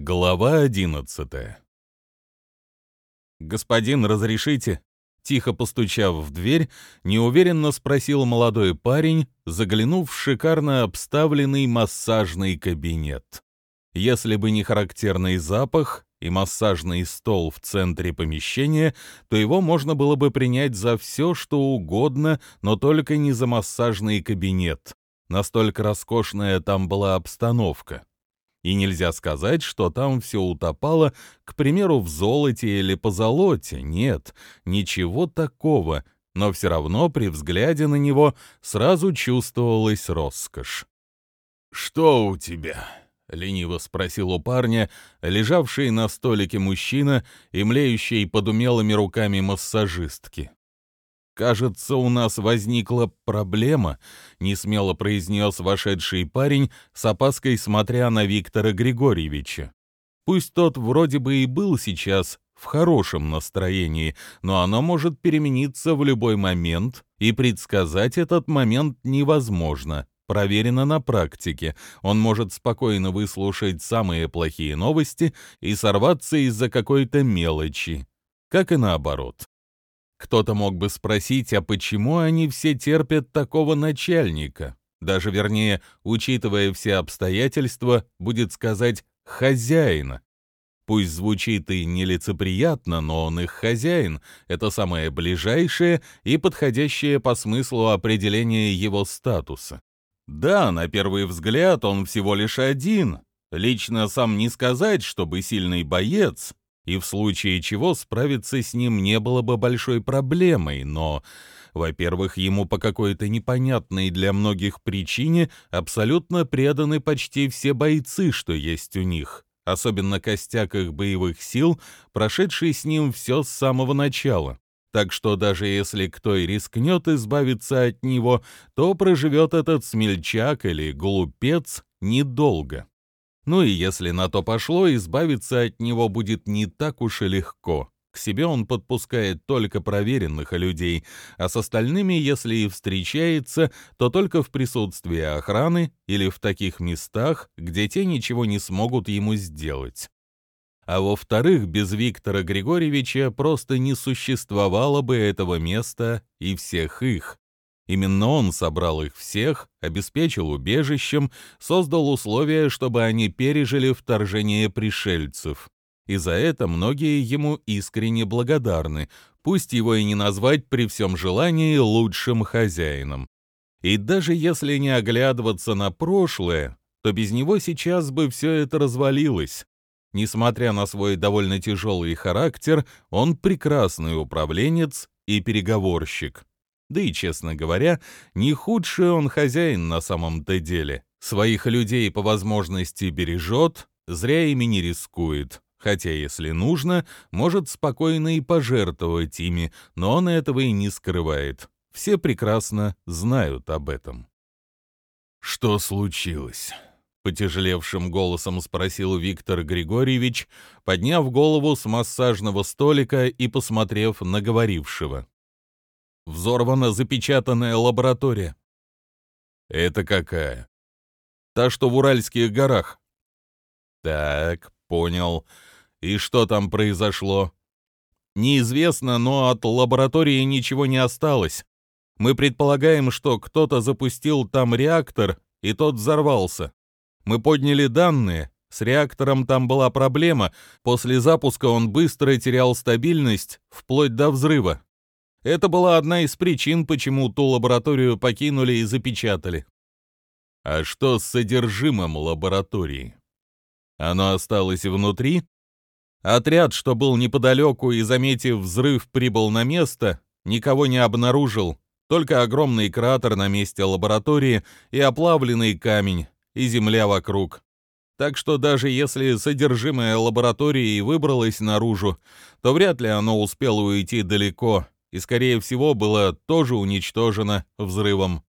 Глава одиннадцатая «Господин, разрешите?» Тихо постучав в дверь, неуверенно спросил молодой парень, заглянув в шикарно обставленный массажный кабинет. Если бы не характерный запах и массажный стол в центре помещения, то его можно было бы принять за все, что угодно, но только не за массажный кабинет. Настолько роскошная там была обстановка. И нельзя сказать, что там все утопало, к примеру, в золоте или позолоте. Нет, ничего такого, но все равно при взгляде на него сразу чувствовалась роскошь. «Что у тебя?» — лениво спросил у парня, лежавший на столике мужчина и млеющий под умелыми руками массажистки. «Кажется, у нас возникла проблема», — несмело произнес вошедший парень, с опаской смотря на Виктора Григорьевича. Пусть тот вроде бы и был сейчас в хорошем настроении, но оно может перемениться в любой момент, и предсказать этот момент невозможно. Проверено на практике. Он может спокойно выслушать самые плохие новости и сорваться из-за какой-то мелочи. Как и наоборот. Кто-то мог бы спросить, а почему они все терпят такого начальника? Даже вернее, учитывая все обстоятельства, будет сказать «хозяина». Пусть звучит и нелицеприятно, но он их хозяин. Это самое ближайшее и подходящее по смыслу определение его статуса. Да, на первый взгляд он всего лишь один. Лично сам не сказать, чтобы сильный боец, и в случае чего справиться с ним не было бы большой проблемой, но, во-первых, ему по какой-то непонятной для многих причине абсолютно преданы почти все бойцы, что есть у них, особенно костяк их боевых сил, прошедший с ним все с самого начала. Так что даже если кто и рискнет избавиться от него, то проживет этот смельчак или глупец недолго. Ну и если на то пошло, избавиться от него будет не так уж и легко. К себе он подпускает только проверенных людей, а с остальными, если и встречается, то только в присутствии охраны или в таких местах, где те ничего не смогут ему сделать. А во-вторых, без Виктора Григорьевича просто не существовало бы этого места и всех их. Именно он собрал их всех, обеспечил убежищем, создал условия, чтобы они пережили вторжение пришельцев. И за это многие ему искренне благодарны, пусть его и не назвать при всем желании лучшим хозяином. И даже если не оглядываться на прошлое, то без него сейчас бы все это развалилось. Несмотря на свой довольно тяжелый характер, он прекрасный управленец и переговорщик. Да и, честно говоря, не худший он хозяин на самом-то деле. Своих людей по возможности бережет, зря ими не рискует. Хотя, если нужно, может спокойно и пожертвовать ими, но он этого и не скрывает. Все прекрасно знают об этом. «Что случилось?» — потяжелевшим голосом спросил Виктор Григорьевич, подняв голову с массажного столика и посмотрев на говорившего. Взорвана запечатанная лаборатория. Это какая? Та, что в Уральских горах. Так, понял. И что там произошло? Неизвестно, но от лаборатории ничего не осталось. Мы предполагаем, что кто-то запустил там реактор, и тот взорвался. Мы подняли данные. С реактором там была проблема. После запуска он быстро терял стабильность, вплоть до взрыва. Это была одна из причин, почему ту лабораторию покинули и запечатали. А что с содержимым лаборатории? Оно осталось внутри? Отряд, что был неподалеку и, заметив взрыв, прибыл на место, никого не обнаружил, только огромный кратер на месте лаборатории и оплавленный камень, и земля вокруг. Так что даже если содержимое лаборатории и выбралось наружу, то вряд ли оно успело уйти далеко, и, скорее всего, было тоже уничтожено взрывом.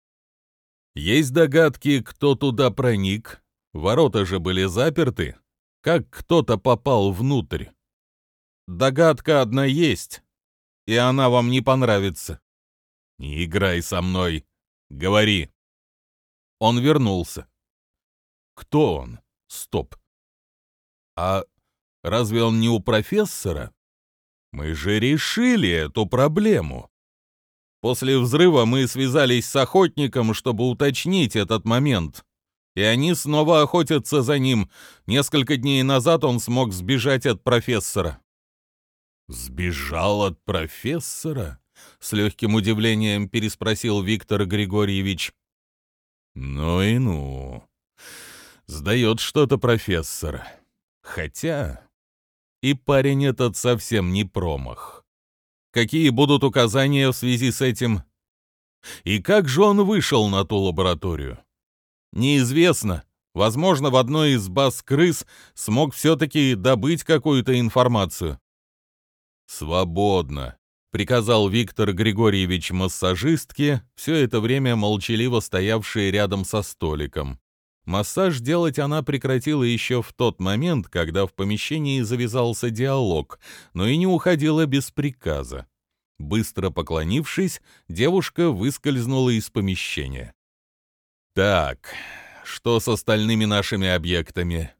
Есть догадки, кто туда проник? Ворота же были заперты. Как кто-то попал внутрь? Догадка одна есть, и она вам не понравится. Не играй со мной. Говори. Он вернулся. Кто он? Стоп. А разве он не у профессора? Мы же решили эту проблему. После взрыва мы связались с охотником, чтобы уточнить этот момент. И они снова охотятся за ним. Несколько дней назад он смог сбежать от профессора. «Сбежал от профессора?» — с легким удивлением переспросил Виктор Григорьевич. «Ну и ну. Сдает что-то профессор. Хотя и парень этот совсем не промах. Какие будут указания в связи с этим? И как же он вышел на ту лабораторию? Неизвестно. Возможно, в одной из баз крыс смог все-таки добыть какую-то информацию. «Свободно», — приказал Виктор Григорьевич массажистке, все это время молчаливо стоявшей рядом со столиком. Массаж делать она прекратила еще в тот момент, когда в помещении завязался диалог, но и не уходила без приказа. Быстро поклонившись, девушка выскользнула из помещения. «Так, что с остальными нашими объектами?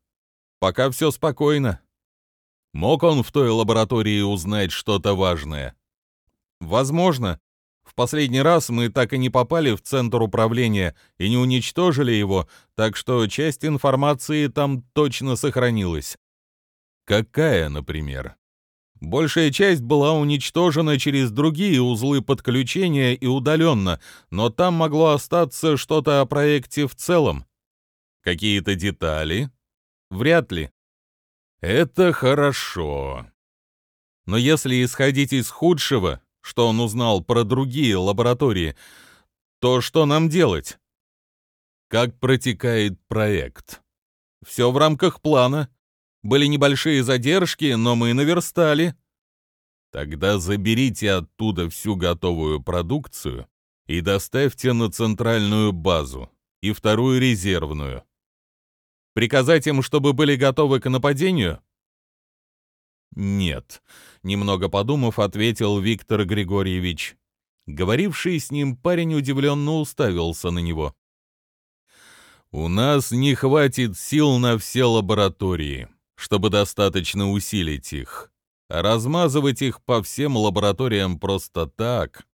Пока все спокойно. Мог он в той лаборатории узнать что-то важное?» «Возможно. Последний раз мы так и не попали в центр управления и не уничтожили его, так что часть информации там точно сохранилась. Какая, например? Большая часть была уничтожена через другие узлы подключения и удаленно, но там могло остаться что-то о проекте в целом. Какие-то детали? Вряд ли. Это хорошо. Но если исходить из худшего, что он узнал про другие лаборатории, то что нам делать? Как протекает проект? Все в рамках плана. Были небольшие задержки, но мы наверстали. Тогда заберите оттуда всю готовую продукцию и доставьте на центральную базу и вторую резервную. Приказать им, чтобы были готовы к нападению? Нет, немного подумав, ответил Виктор Григорьевич. Говоривший с ним парень удивленно уставился на него. «У нас не хватит сил на все лаборатории, чтобы достаточно усилить их. Размазывать их по всем лабораториям просто так.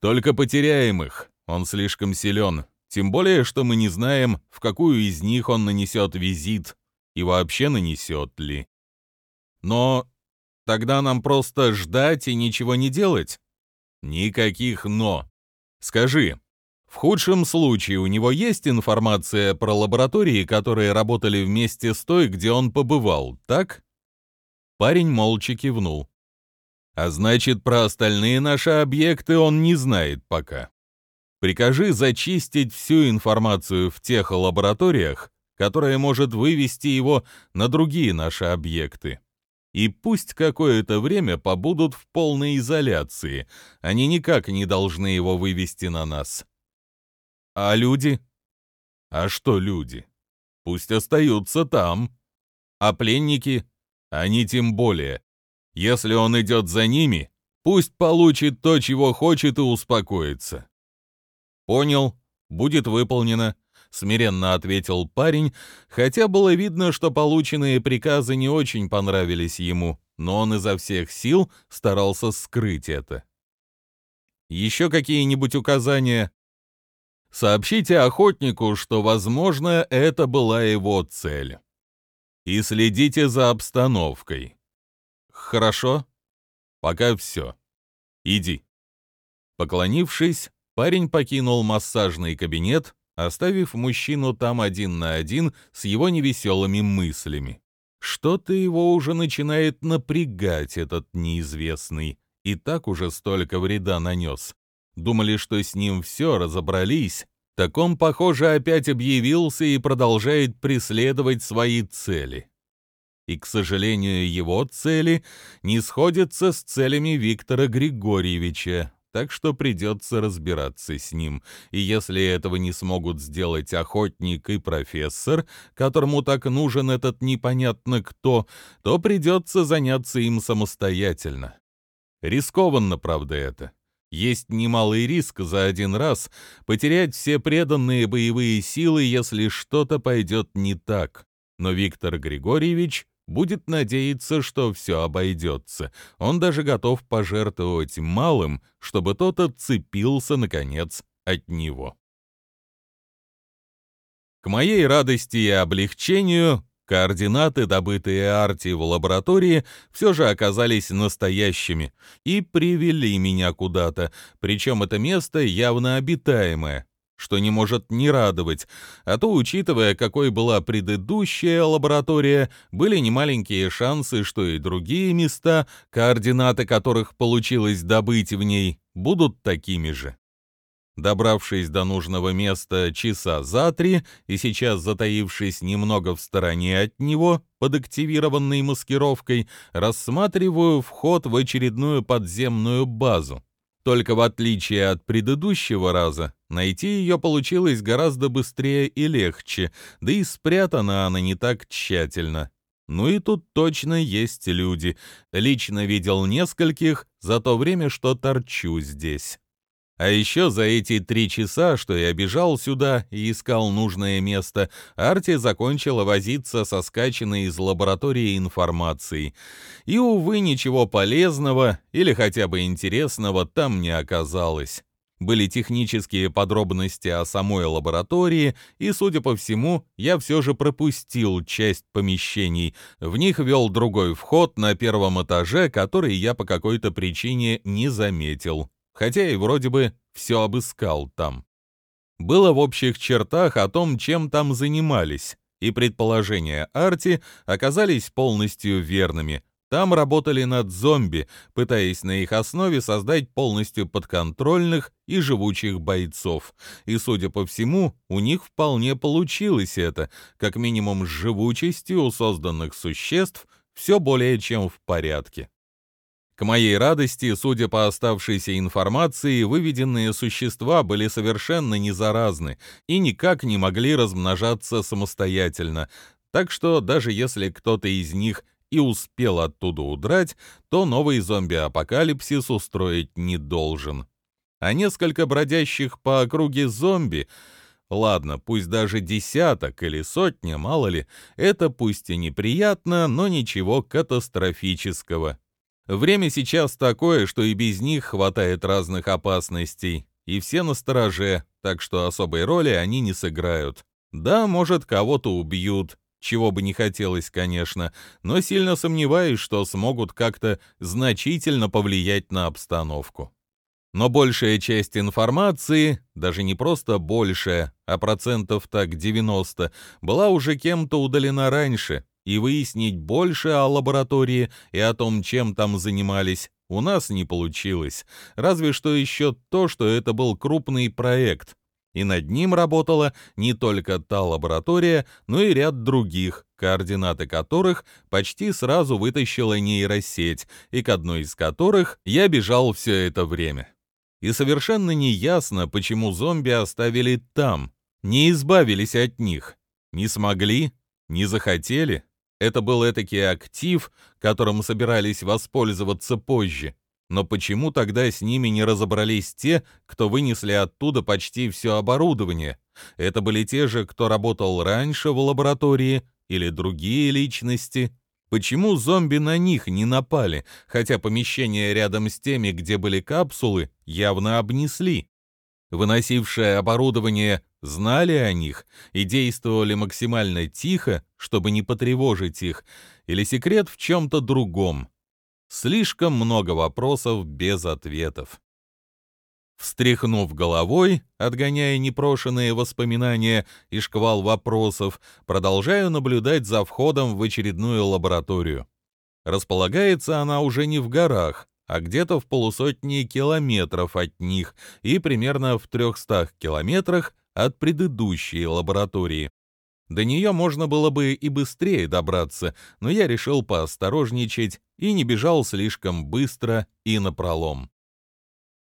Только потеряем их, он слишком силен. Тем более, что мы не знаем, в какую из них он нанесет визит и вообще нанесет ли. Но Тогда нам просто ждать и ничего не делать? Никаких «но». Скажи, в худшем случае у него есть информация про лаборатории, которые работали вместе с той, где он побывал, так? Парень молча кивнул. А значит, про остальные наши объекты он не знает пока. Прикажи зачистить всю информацию в тех лабораториях, которая может вывести его на другие наши объекты и пусть какое-то время побудут в полной изоляции. Они никак не должны его вывести на нас. А люди? А что люди? Пусть остаются там. А пленники? Они тем более. Если он идет за ними, пусть получит то, чего хочет и успокоится. Понял, будет выполнено смиренно ответил парень, хотя было видно, что полученные приказы не очень понравились ему, но он изо всех сил старался скрыть это. Еще какие-нибудь указания? Сообщите охотнику, что, возможно, это была его цель. И следите за обстановкой. Хорошо? Пока все. Иди. Поклонившись, парень покинул массажный кабинет, оставив мужчину там один на один с его невеселыми мыслями. Что-то его уже начинает напрягать этот неизвестный, и так уже столько вреда нанес. Думали, что с ним все, разобрались, так он, похоже, опять объявился и продолжает преследовать свои цели. И, к сожалению, его цели не сходятся с целями Виктора Григорьевича, так что придется разбираться с ним. И если этого не смогут сделать охотник и профессор, которому так нужен этот непонятно кто, то придется заняться им самостоятельно. Рискованно, правда, это. Есть немалый риск за один раз потерять все преданные боевые силы, если что-то пойдет не так. Но Виктор Григорьевич будет надеяться, что все обойдется. Он даже готов пожертвовать малым, чтобы тот отцепился, наконец, от него. К моей радости и облегчению, координаты, добытые Арти в лаборатории, все же оказались настоящими и привели меня куда-то, причем это место явно обитаемое что не может не радовать, а то, учитывая, какой была предыдущая лаборатория, были немаленькие шансы, что и другие места, координаты которых получилось добыть в ней, будут такими же. Добравшись до нужного места часа за три и сейчас затаившись немного в стороне от него, под активированной маскировкой, рассматриваю вход в очередную подземную базу. Только в отличие от предыдущего раза, найти ее получилось гораздо быстрее и легче, да и спрятана она не так тщательно. Ну и тут точно есть люди. Лично видел нескольких за то время, что торчу здесь. А еще за эти три часа, что я бежал сюда и искал нужное место, Арти закончила возиться со скачанной из лаборатории информацией. И, увы, ничего полезного или хотя бы интересного там не оказалось. Были технические подробности о самой лаборатории, и, судя по всему, я все же пропустил часть помещений. В них вел другой вход на первом этаже, который я по какой-то причине не заметил хотя и вроде бы все обыскал там. Было в общих чертах о том, чем там занимались, и предположения Арти оказались полностью верными. Там работали над зомби, пытаясь на их основе создать полностью подконтрольных и живучих бойцов. И, судя по всему, у них вполне получилось это, как минимум с живучестью у созданных существ все более чем в порядке. К моей радости, судя по оставшейся информации, выведенные существа были совершенно не заразны и никак не могли размножаться самостоятельно, так что даже если кто-то из них и успел оттуда удрать, то новый зомби-апокалипсис устроить не должен. А несколько бродящих по округе зомби Ладно, пусть даже десяток или сотня, мало ли, это пусть и неприятно, но ничего катастрофического. Время сейчас такое, что и без них хватает разных опасностей, и все на стороже, так что особой роли они не сыграют. Да, может, кого-то убьют, чего бы не хотелось, конечно, но сильно сомневаюсь, что смогут как-то значительно повлиять на обстановку. Но большая часть информации, даже не просто большая, а процентов так 90, была уже кем-то удалена раньше, и выяснить больше о лаборатории и о том, чем там занимались, у нас не получилось. Разве что еще то, что это был крупный проект, и над ним работала не только та лаборатория, но и ряд других, координаты которых почти сразу вытащила нейросеть, и к одной из которых я бежал все это время. И совершенно не ясно, почему зомби оставили там, не избавились от них. Не смогли? Не захотели? Это был этакий актив, которым собирались воспользоваться позже. Но почему тогда с ними не разобрались те, кто вынесли оттуда почти все оборудование? Это были те же, кто работал раньше в лаборатории, или другие личности? Почему зомби на них не напали, хотя помещение рядом с теми, где были капсулы, явно обнесли? Выносившее оборудование знали о них и действовали максимально тихо, чтобы не потревожить их, или секрет в чем-то другом. Слишком много вопросов без ответов. Встряхнув головой, отгоняя непрошенные воспоминания и шквал вопросов, продолжаю наблюдать за входом в очередную лабораторию. Располагается она уже не в горах, а где-то в полусотни километров от них и примерно в 300 километрах от предыдущей лаборатории. До нее можно было бы и быстрее добраться, но я решил поосторожничать и не бежал слишком быстро и напролом.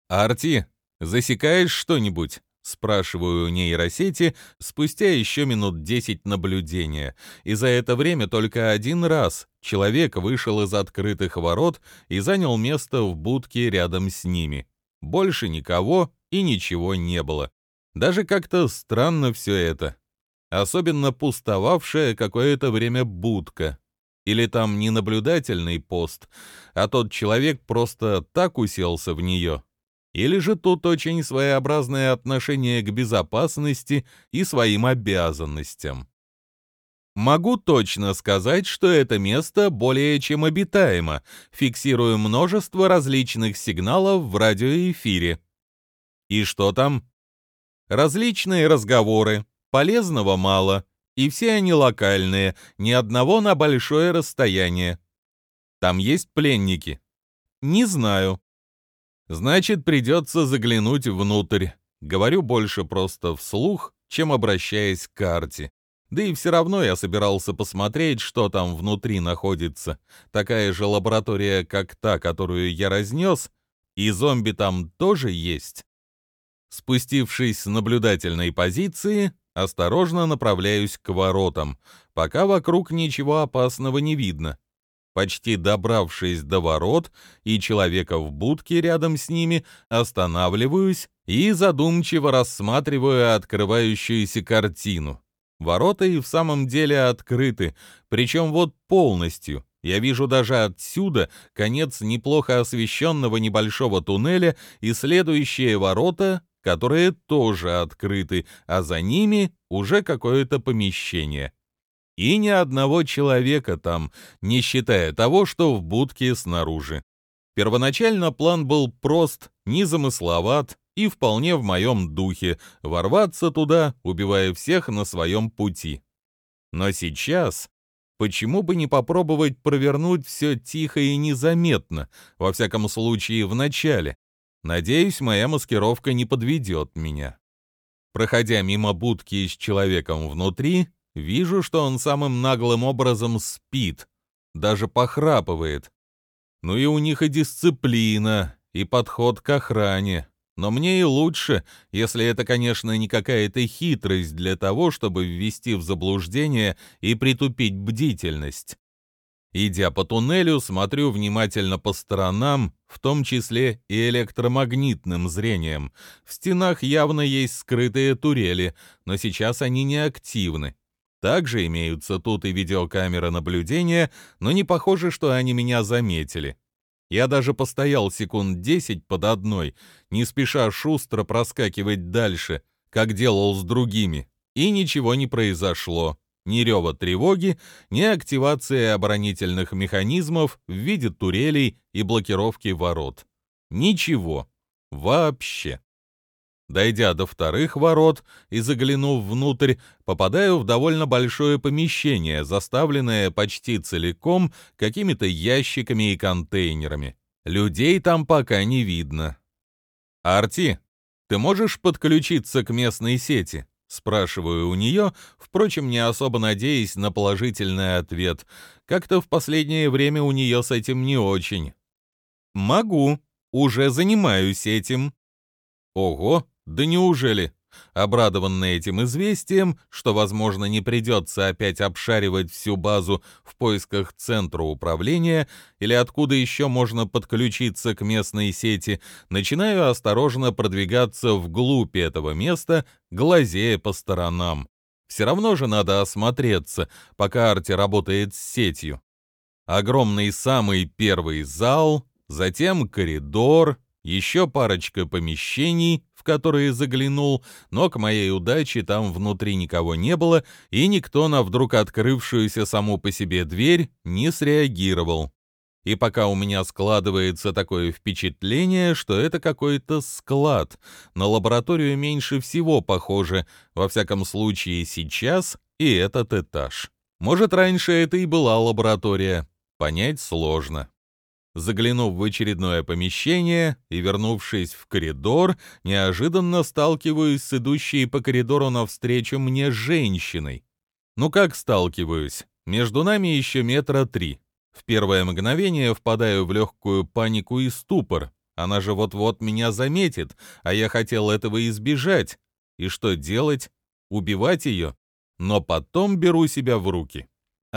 «Арти, засекаешь что-нибудь?» — спрашиваю у нейросети спустя еще минут десять наблюдения, и за это время только один раз человек вышел из открытых ворот и занял место в будке рядом с ними. Больше никого и ничего не было. Даже как-то странно все это. Особенно пустовавшая какое-то время будка. Или там не наблюдательный пост, а тот человек просто так уселся в нее? Или же тут очень своеобразное отношение к безопасности и своим обязанностям? Могу точно сказать, что это место более чем обитаемо, фиксирую множество различных сигналов в радиоэфире. И что там? Различные разговоры, полезного мало, и все они локальные, ни одного на большое расстояние. Там есть пленники? Не знаю. Значит, придется заглянуть внутрь. Говорю больше просто вслух, чем обращаясь к карте. Да и все равно я собирался посмотреть, что там внутри находится. Такая же лаборатория, как та, которую я разнес, и зомби там тоже есть. Спустившись с наблюдательной позиции, осторожно направляюсь к воротам, пока вокруг ничего опасного не видно. Почти добравшись до ворот и человека в будке рядом с ними, останавливаюсь и задумчиво рассматриваю открывающуюся картину. Ворота и в самом деле открыты, причем вот полностью. Я вижу даже отсюда конец неплохо освещенного небольшого туннеля и следующие ворота, которые тоже открыты, а за ними уже какое-то помещение. И ни одного человека там, не считая того, что в будке снаружи. Первоначально план был прост, незамысловат, и вполне в моем духе ворваться туда, убивая всех на своем пути. Но сейчас почему бы не попробовать провернуть все тихо и незаметно, во всяком случае в начале? Надеюсь, моя маскировка не подведет меня. Проходя мимо будки с человеком внутри, вижу, что он самым наглым образом спит, даже похрапывает. Ну и у них и дисциплина, и подход к охране. Но мне и лучше, если это, конечно, не какая-то хитрость для того, чтобы ввести в заблуждение и притупить бдительность. Идя по туннелю, смотрю внимательно по сторонам, в том числе и электромагнитным зрением. В стенах явно есть скрытые турели, но сейчас они не активны. Также имеются тут и видеокамеры наблюдения, но не похоже, что они меня заметили. Я даже постоял секунд десять под одной, не спеша шустро проскакивать дальше, как делал с другими, и ничего не произошло. Ни рева тревоги, ни активации оборонительных механизмов в виде турелей и блокировки ворот. Ничего. Вообще. Дойдя до вторых ворот и заглянув внутрь, попадаю в довольно большое помещение, заставленное почти целиком какими-то ящиками и контейнерами. Людей там пока не видно. «Арти, ты можешь подключиться к местной сети?» Спрашиваю у нее, впрочем, не особо надеясь на положительный ответ. Как-то в последнее время у нее с этим не очень. «Могу. Уже занимаюсь этим». «Ого, да неужели? Обрадованный этим известием, что, возможно, не придется опять обшаривать всю базу в поисках центра управления или откуда еще можно подключиться к местной сети, начинаю осторожно продвигаться вглубь этого места, глазея по сторонам. Все равно же надо осмотреться, пока Арти работает с сетью. Огромный самый первый зал, затем коридор, еще парочка помещений, в которые заглянул, но к моей удаче там внутри никого не было, и никто на вдруг открывшуюся саму по себе дверь не среагировал. И пока у меня складывается такое впечатление, что это какой-то склад, на лабораторию меньше всего похоже, во всяком случае сейчас и этот этаж. Может, раньше это и была лаборатория, понять сложно. Заглянув в очередное помещение и вернувшись в коридор, неожиданно сталкиваюсь с идущей по коридору навстречу мне женщиной. Ну как сталкиваюсь? Между нами еще метра три. В первое мгновение впадаю в легкую панику и ступор. Она же вот-вот меня заметит, а я хотел этого избежать. И что делать? Убивать ее? Но потом беру себя в руки.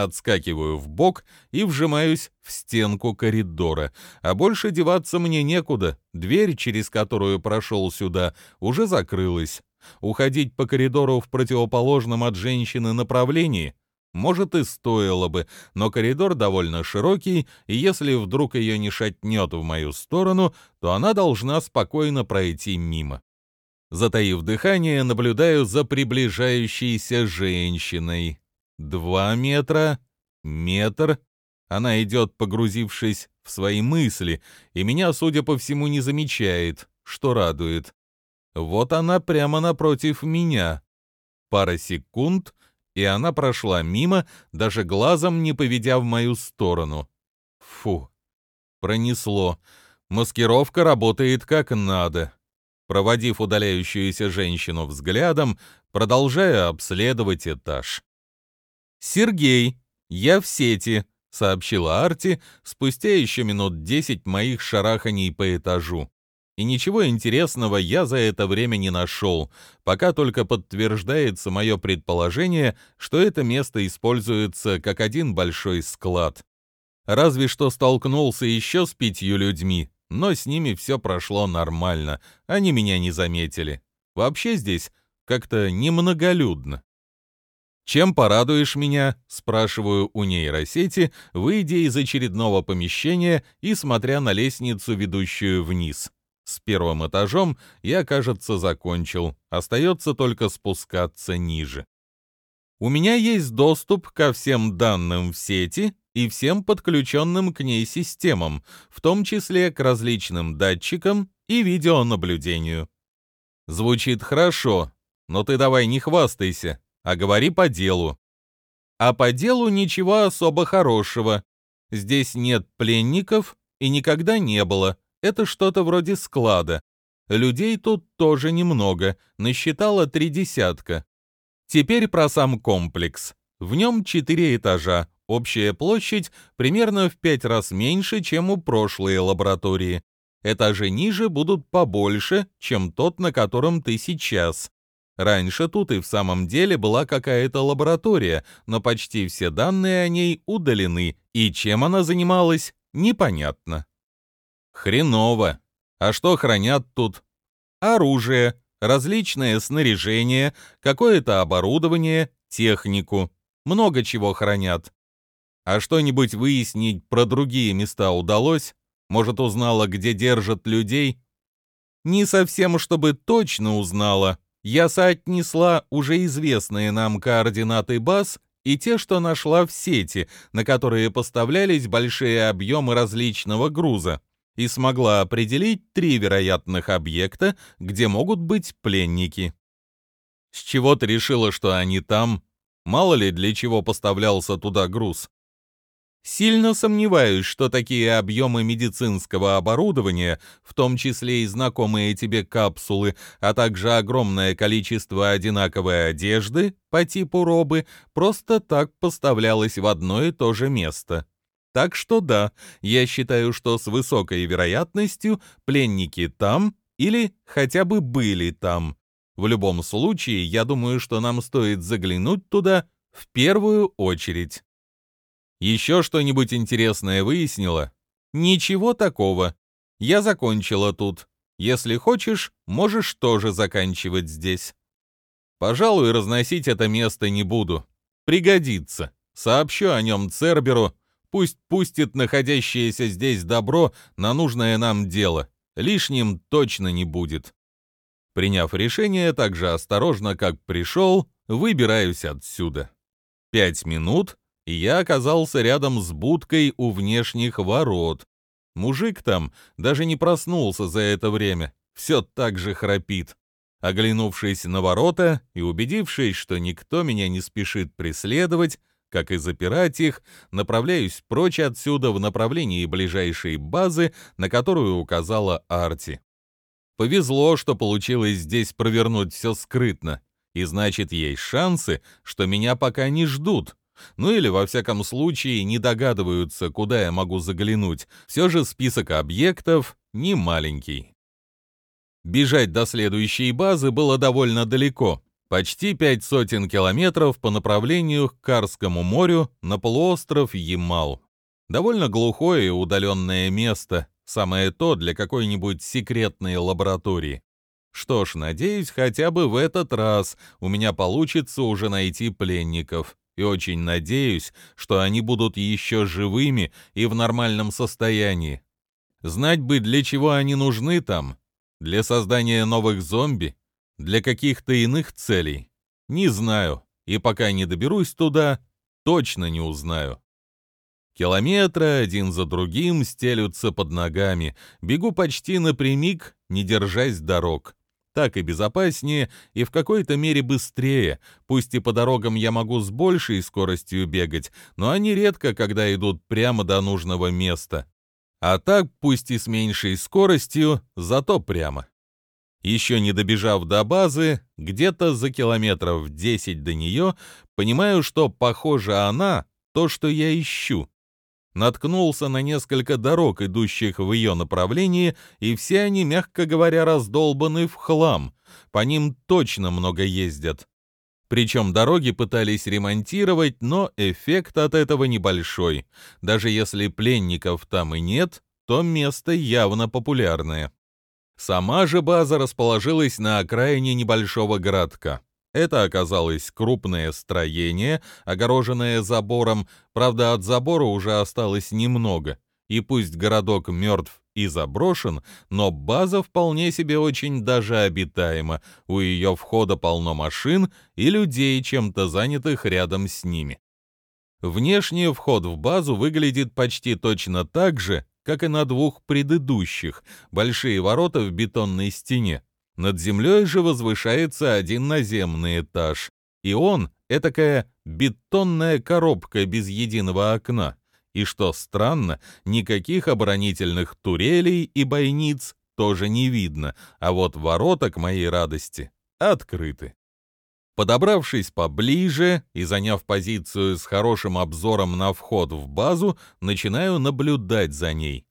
Отскакиваю в бок и вжимаюсь в стенку коридора. А больше деваться мне некуда. Дверь, через которую прошел сюда, уже закрылась. Уходить по коридору в противоположном от женщины направлении? Может и стоило бы, но коридор довольно широкий, и если вдруг ее не шатнет в мою сторону, то она должна спокойно пройти мимо. Затаив дыхание, наблюдаю за приближающейся женщиной. Два метра, метр. Она идет, погрузившись в свои мысли, и меня, судя по всему, не замечает, что радует. Вот она прямо напротив меня. Пара секунд, и она прошла мимо, даже глазом не поведя в мою сторону. Фу, пронесло. Маскировка работает как надо. Проводив удаляющуюся женщину взглядом, продолжаю обследовать этаж. «Сергей, я в сети», — сообщила Арти спустя еще минут десять моих шараханий по этажу. И ничего интересного я за это время не нашел, пока только подтверждается мое предположение, что это место используется как один большой склад. Разве что столкнулся еще с пятью людьми, но с ними все прошло нормально, они меня не заметили. Вообще здесь как-то немноголюдно. «Чем порадуешь меня?» — спрашиваю у нейросети, выйдя из очередного помещения и смотря на лестницу, ведущую вниз. С первым этажом я, кажется, закончил. Остается только спускаться ниже. У меня есть доступ ко всем данным в сети и всем подключенным к ней системам, в том числе к различным датчикам и видеонаблюдению. Звучит хорошо, но ты давай не хвастайся, а говори по делу. А по делу ничего особо хорошего. Здесь нет пленников и никогда не было, это что-то вроде склада. Людей тут тоже немного, насчитало три десятка. Теперь про сам комплекс. В нем четыре этажа, общая площадь примерно в пять раз меньше, чем у прошлой лаборатории. Этажи ниже будут побольше, чем тот, на котором ты сейчас. Раньше тут и в самом деле была какая-то лаборатория, но почти все данные о ней удалены, и чем она занималась, непонятно. Хреново. А что хранят тут? Оружие, различное снаряжение, какое-то оборудование, технику. Много чего хранят. А что-нибудь выяснить про другие места удалось? Может, узнала, где держат людей? Не совсем, чтобы точно узнала. Я соотнесла уже известные нам координаты баз и те, что нашла в сети, на которые поставлялись большие объемы различного груза и смогла определить три вероятных объекта, где могут быть пленники. С чего ты решила, что они там? Мало ли для чего поставлялся туда груз? Сильно сомневаюсь, что такие объемы медицинского оборудования, в том числе и знакомые тебе капсулы, а также огромное количество одинаковой одежды по типу робы, просто так поставлялось в одно и то же место. Так что да, я считаю, что с высокой вероятностью пленники там или хотя бы были там. В любом случае, я думаю, что нам стоит заглянуть туда в первую очередь. Еще что-нибудь интересное выяснила? Ничего такого. Я закончила тут. Если хочешь, можешь тоже заканчивать здесь. Пожалуй, разносить это место не буду. Пригодится. Сообщу о нем Церберу, Пусть пустит находящееся здесь добро на нужное нам дело. Лишним точно не будет. Приняв решение так же осторожно, как пришел, выбираюсь отсюда. Пять минут, и я оказался рядом с будкой у внешних ворот. Мужик там даже не проснулся за это время, все так же храпит. Оглянувшись на ворота и убедившись, что никто меня не спешит преследовать, как и запирать их, направляюсь прочь отсюда в направлении ближайшей базы, на которую указала Арти. Повезло, что получилось здесь провернуть все скрытно, и значит, есть шансы, что меня пока не ждут. Ну или, во всяком случае, не догадываются, куда я могу заглянуть. Все же список объектов не маленький. Бежать до следующей базы было довольно далеко, Почти пять сотен километров по направлению к Карскому морю на полуостров Ямал. Довольно глухое и удаленное место, самое то для какой-нибудь секретной лаборатории. Что ж, надеюсь, хотя бы в этот раз у меня получится уже найти пленников. И очень надеюсь, что они будут еще живыми и в нормальном состоянии. Знать бы, для чего они нужны там. Для создания новых зомби? Для каких-то иных целей? Не знаю, и пока не доберусь туда, точно не узнаю. Километры один за другим стелются под ногами. Бегу почти напрямик, не держась дорог. Так и безопаснее, и в какой-то мере быстрее. Пусть и по дорогам я могу с большей скоростью бегать, но они редко, когда идут прямо до нужного места. А так, пусть и с меньшей скоростью, зато прямо. Еще не добежав до базы, где-то за километров 10 до нее, понимаю, что, похоже, она — то, что я ищу наткнулся на несколько дорог, идущих в ее направлении, и все они, мягко говоря, раздолбаны в хлам. По ним точно много ездят. Причем дороги пытались ремонтировать, но эффект от этого небольшой. Даже если пленников там и нет, то место явно популярное. Сама же база расположилась на окраине небольшого городка. Это оказалось крупное строение, огороженное забором, правда, от забора уже осталось немного. И пусть городок мертв и заброшен, но база вполне себе очень даже обитаема. У ее входа полно машин и людей, чем-то занятых рядом с ними. Внешний вход в базу выглядит почти точно так же, как и на двух предыдущих, большие ворота в бетонной стене. Над землей же возвышается один наземный этаж, и он — этакая бетонная коробка без единого окна. И что странно, никаких оборонительных турелей и бойниц тоже не видно, а вот ворота, к моей радости, открыты. Подобравшись поближе и заняв позицию с хорошим обзором на вход в базу, начинаю наблюдать за ней.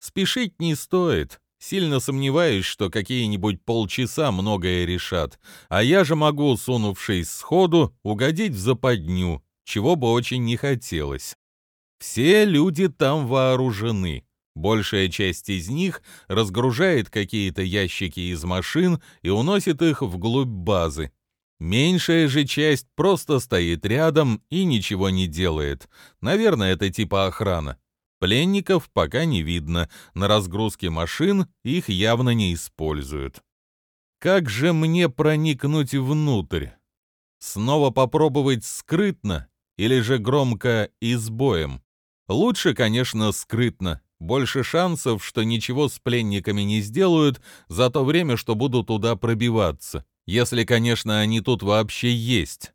Спешить не стоит, Сильно сомневаюсь, что какие-нибудь полчаса многое решат, а я же могу, сунувшись сходу, угодить в западню, чего бы очень не хотелось. Все люди там вооружены. Большая часть из них разгружает какие-то ящики из машин и уносит их вглубь базы. Меньшая же часть просто стоит рядом и ничего не делает. Наверное, это типа охрана. Пленников пока не видно, на разгрузке машин их явно не используют. Как же мне проникнуть внутрь? Снова попробовать скрытно или же громко и с боем? Лучше, конечно, скрытно. Больше шансов, что ничего с пленниками не сделают за то время, что буду туда пробиваться. Если, конечно, они тут вообще есть.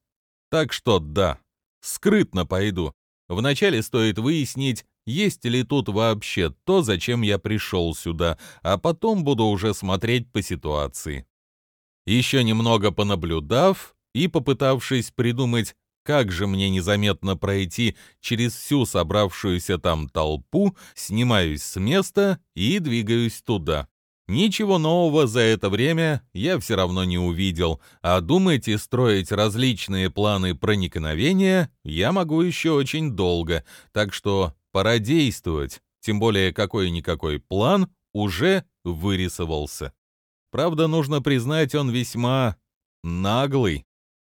Так что да, скрытно пойду. Вначале стоит выяснить, есть ли тут вообще то, зачем я пришел сюда, а потом буду уже смотреть по ситуации. Еще немного понаблюдав и попытавшись придумать, как же мне незаметно пройти через всю собравшуюся там толпу, снимаюсь с места и двигаюсь туда. Ничего нового за это время я все равно не увидел, а думать и строить различные планы проникновения я могу еще очень долго, так что Пора действовать, тем более какой-никакой план уже вырисовался. Правда, нужно признать, он весьма наглый.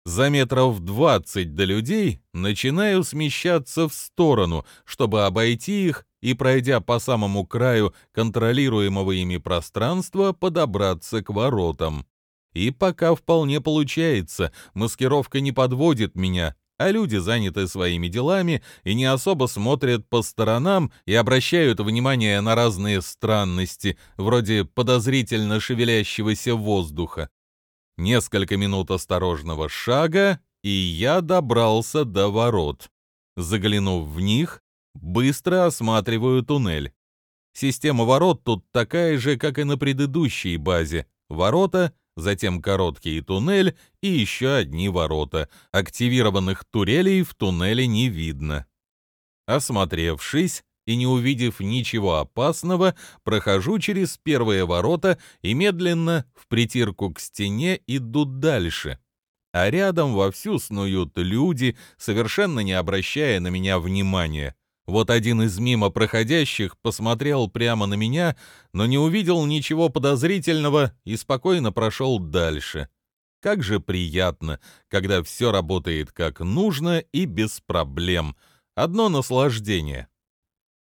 За метров двадцать до людей начинаю смещаться в сторону, чтобы обойти их и, пройдя по самому краю контролируемого ими пространства, подобраться к воротам. И пока вполне получается, маскировка не подводит меня, а люди заняты своими делами и не особо смотрят по сторонам и обращают внимание на разные странности, вроде подозрительно шевелящегося воздуха. Несколько минут осторожного шага, и я добрался до ворот. Заглянув в них, быстро осматриваю туннель. Система ворот тут такая же, как и на предыдущей базе. Ворота затем короткий туннель и еще одни ворота. Активированных турелей в туннеле не видно. Осмотревшись и не увидев ничего опасного, прохожу через первые ворота и медленно, в притирку к стене, иду дальше. А рядом вовсю снуют люди, совершенно не обращая на меня внимания. Вот один из мимо проходящих посмотрел прямо на меня, но не увидел ничего подозрительного и спокойно прошел дальше. Как же приятно, когда все работает как нужно и без проблем. Одно наслаждение.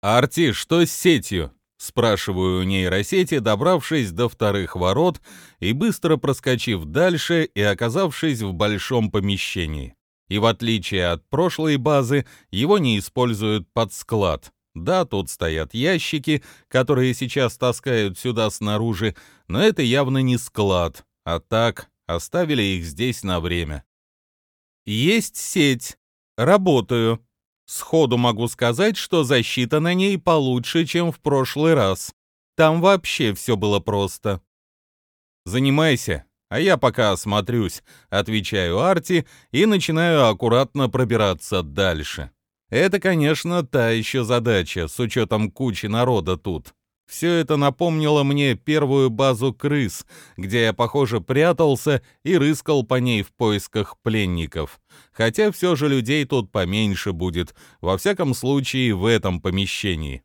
«Арти, что с сетью?» — спрашиваю у нейросети, добравшись до вторых ворот и быстро проскочив дальше и оказавшись в большом помещении. И в отличие от прошлой базы, его не используют под склад. Да, тут стоят ящики, которые сейчас таскают сюда снаружи, но это явно не склад, а так оставили их здесь на время. Есть сеть. Работаю. Сходу могу сказать, что защита на ней получше, чем в прошлый раз. Там вообще все было просто. Занимайся, а я пока осмотрюсь, отвечаю Арти и начинаю аккуратно пробираться дальше. Это, конечно, та еще задача, с учетом кучи народа тут. Все это напомнило мне первую базу крыс, где я, похоже, прятался и рыскал по ней в поисках пленников. Хотя все же людей тут поменьше будет, во всяком случае в этом помещении.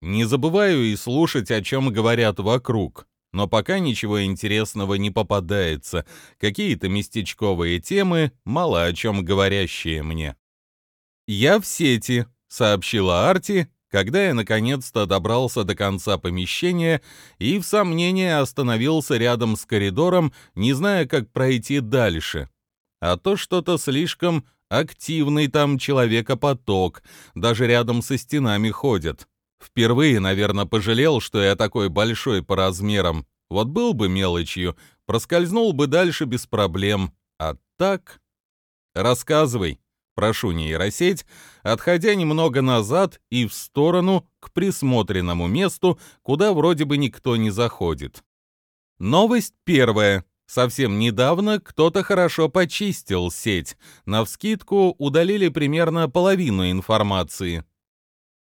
Не забываю и слушать, о чем говорят вокруг. Но пока ничего интересного не попадается, какие-то местечковые темы, мало о чем говорящие мне. «Я в сети», — сообщила Арти, когда я наконец-то добрался до конца помещения и в сомнении остановился рядом с коридором, не зная, как пройти дальше. А то что-то слишком активный там человекопоток, даже рядом со стенами ходят. Впервые, наверное, пожалел, что я такой большой по размерам. Вот был бы мелочью, проскользнул бы дальше без проблем. А так... Рассказывай. Прошу нейросеть, отходя немного назад и в сторону к присмотренному месту, куда вроде бы никто не заходит. Новость первая. Совсем недавно кто-то хорошо почистил сеть. Навскидку удалили примерно половину информации.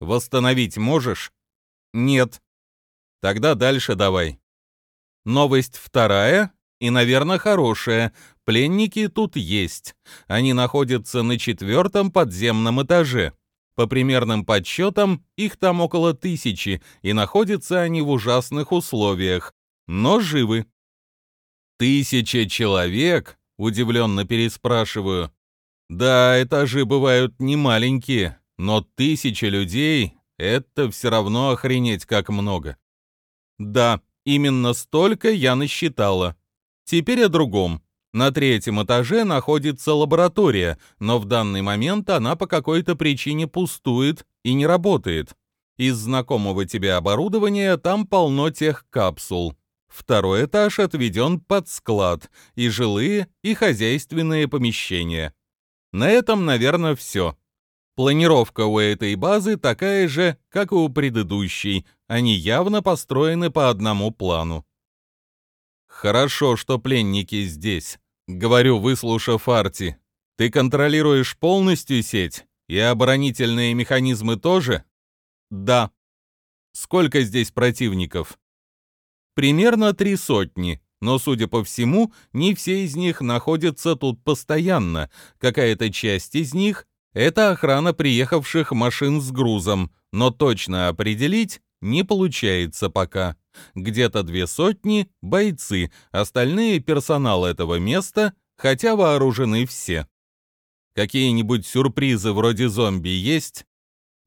Восстановить можешь? Нет. Тогда дальше давай. Новость вторая и, наверное, хорошая. Пленники тут есть. Они находятся на четвертом подземном этаже. По примерным подсчетам, их там около тысячи, и находятся они в ужасных условиях, но живы. «Тысяча человек?» — удивленно переспрашиваю. «Да, этажи бывают не маленькие, но тысяча людей — это все равно охренеть как много». «Да, именно столько я насчитала. Теперь о другом. На третьем этаже находится лаборатория, но в данный момент она по какой-то причине пустует и не работает. Из знакомого тебе оборудования там полно тех капсул. Второй этаж отведен под склад, и жилые, и хозяйственные помещения. На этом, наверное, все. Планировка у этой базы такая же, как и у предыдущей, они явно построены по одному плану. «Хорошо, что пленники здесь», — говорю, выслушав Арти. «Ты контролируешь полностью сеть? И оборонительные механизмы тоже?» «Да». «Сколько здесь противников?» «Примерно три сотни, но, судя по всему, не все из них находятся тут постоянно. Какая-то часть из них — это охрана приехавших машин с грузом, но точно определить не получается пока» где-то две сотни — бойцы, остальные — персонал этого места, хотя вооружены все. Какие-нибудь сюрпризы вроде зомби есть?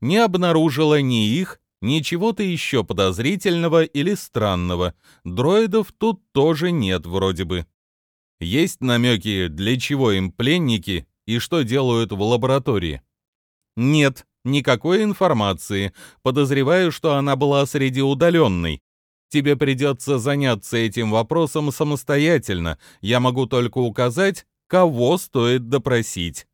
Не обнаружила ни их, ни чего-то еще подозрительного или странного. Дроидов тут тоже нет вроде бы. Есть намеки, для чего им пленники и что делают в лаборатории? Нет, никакой информации. Подозреваю, что она была среди удаленной. Тебе придется заняться этим вопросом самостоятельно. Я могу только указать, кого стоит допросить.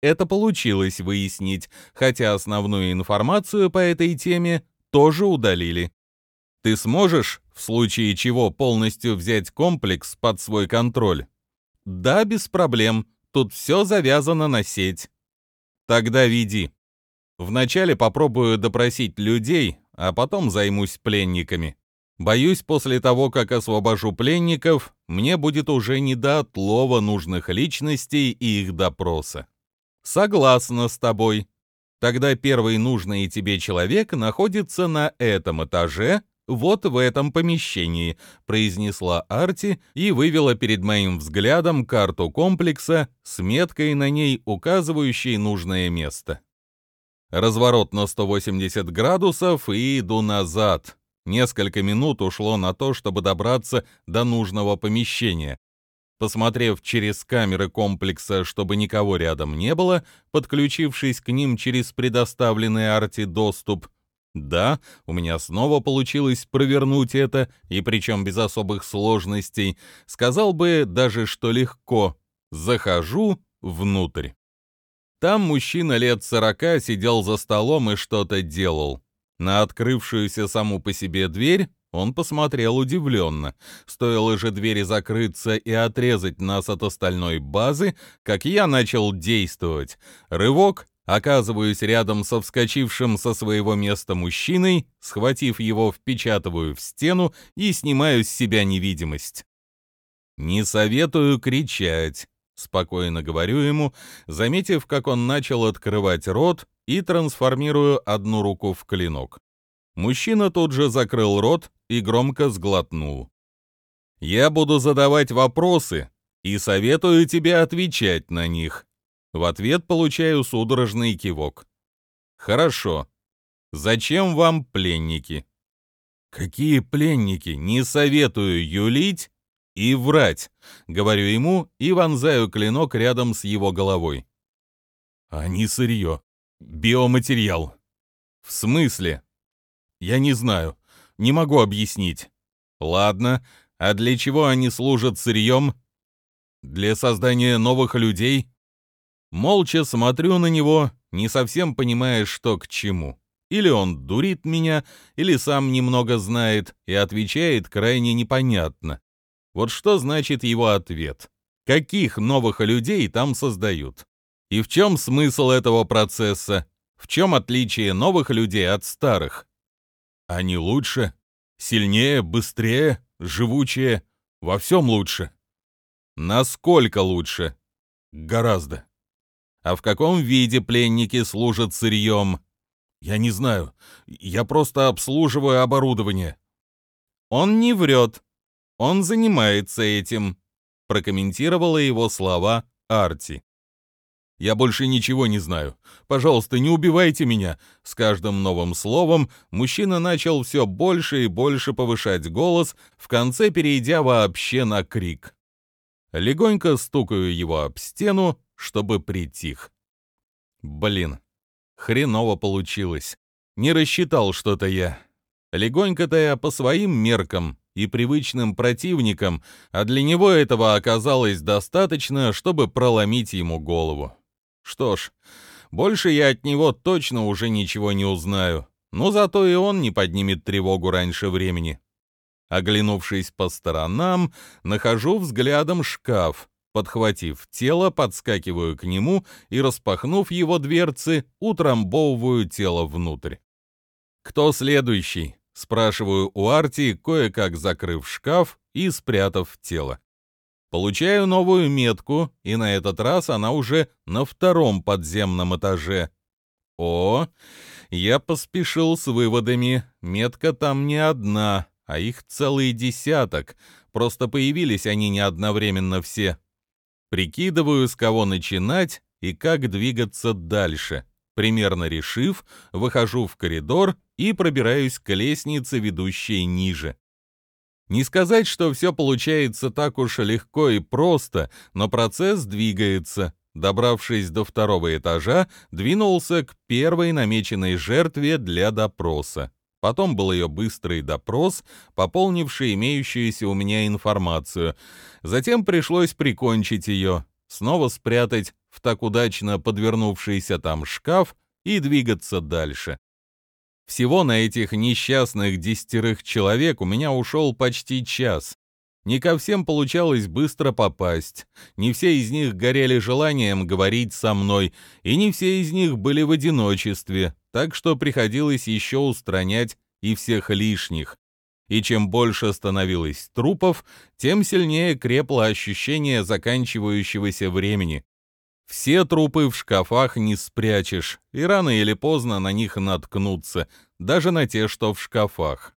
Это получилось выяснить, хотя основную информацию по этой теме тоже удалили. Ты сможешь, в случае чего, полностью взять комплекс под свой контроль? Да, без проблем. Тут все завязано на сеть. Тогда веди. Вначале попробую допросить людей, а потом займусь пленниками. Боюсь, после того, как освобожу пленников, мне будет уже не до отлова нужных личностей и их допроса. Согласна с тобой. Тогда первый нужный тебе человек находится на этом этаже вот в этом помещении», — произнесла Арти и вывела перед моим взглядом карту комплекса с меткой на ней, указывающей нужное место. Разворот на 180 градусов и иду назад. Несколько минут ушло на то, чтобы добраться до нужного помещения. Посмотрев через камеры комплекса, чтобы никого рядом не было, подключившись к ним через предоставленный Арти доступ, да, у меня снова получилось провернуть это, и причем без особых сложностей. Сказал бы даже, что легко. Захожу внутрь. Там мужчина лет сорока сидел за столом и что-то делал. На открывшуюся саму по себе дверь он посмотрел удивленно. Стоило же двери закрыться и отрезать нас от остальной базы, как я начал действовать. Рывок, оказываюсь рядом со вскочившим со своего места мужчиной, схватив его, впечатываю в стену и снимаю с себя невидимость. Не советую кричать, спокойно говорю ему, заметив, как он начал открывать рот и трансформирую одну руку в клинок. Мужчина тут же закрыл рот и громко сглотнул. «Я буду задавать вопросы и советую тебе отвечать на них». В ответ получаю судорожный кивок. «Хорошо. Зачем вам пленники?» «Какие пленники? Не советую юлить и врать», — говорю ему и вонзаю клинок рядом с его головой. «Они сырье. Биоматериал». «В смысле?» Я не знаю. Не могу объяснить. Ладно, а для чего они служат сырьем? Для создания новых людей? Молча смотрю на него, не совсем понимая, что к чему. Или он дурит меня, или сам немного знает и отвечает крайне непонятно. Вот что значит его ответ? Каких новых людей там создают? И в чем смысл этого процесса? В чем отличие новых людей от старых? Они лучше, сильнее, быстрее, живучее, во всем лучше. Насколько лучше? Гораздо. А в каком виде пленники служат сырьем? Я не знаю. Я просто обслуживаю оборудование. Он не врет. Он занимается этим, прокомментировала его слова Арти. Я больше ничего не знаю. Пожалуйста, не убивайте меня!» С каждым новым словом мужчина начал все больше и больше повышать голос, в конце перейдя вообще на крик. Легонько стукаю его об стену, чтобы притих. Блин, хреново получилось. Не рассчитал что-то я. Легонько-то я по своим меркам и привычным противникам, а для него этого оказалось достаточно, чтобы проломить ему голову. Что ж, больше я от него точно уже ничего не узнаю, но зато и он не поднимет тревогу раньше времени. Оглянувшись по сторонам, нахожу взглядом шкаф. Подхватив тело, подскакиваю к нему и, распахнув его дверцы, утрамбовываю тело внутрь. «Кто следующий?» — спрашиваю у Арти, кое-как закрыв шкаф и спрятав тело. Получаю новую метку, и на этот раз она уже на втором подземном этаже. О, я поспешил с выводами. Метка там не одна, а их целый десяток. Просто появились они не одновременно все. Прикидываю, с кого начинать и как двигаться дальше. Примерно решив, выхожу в коридор и пробираюсь к лестнице, ведущей ниже. Не сказать, что все получается так уж легко и просто, но процесс двигается. Добравшись до второго этажа, двинулся к первой намеченной жертве для допроса. Потом был ее быстрый допрос, пополнивший имеющуюся у меня информацию. Затем пришлось прикончить ее, снова спрятать в так удачно подвернувшийся там шкаф и двигаться дальше. Всего на этих несчастных десятерых человек у меня ушел почти час. Не ко всем получалось быстро попасть, не все из них горели желанием говорить со мной, и не все из них были в одиночестве, так что приходилось еще устранять и всех лишних. И чем больше становилось трупов, тем сильнее крепло ощущение заканчивающегося времени. Все трупы в шкафах не спрячешь, и рано или поздно на них наткнуться, даже на те, что в шкафах.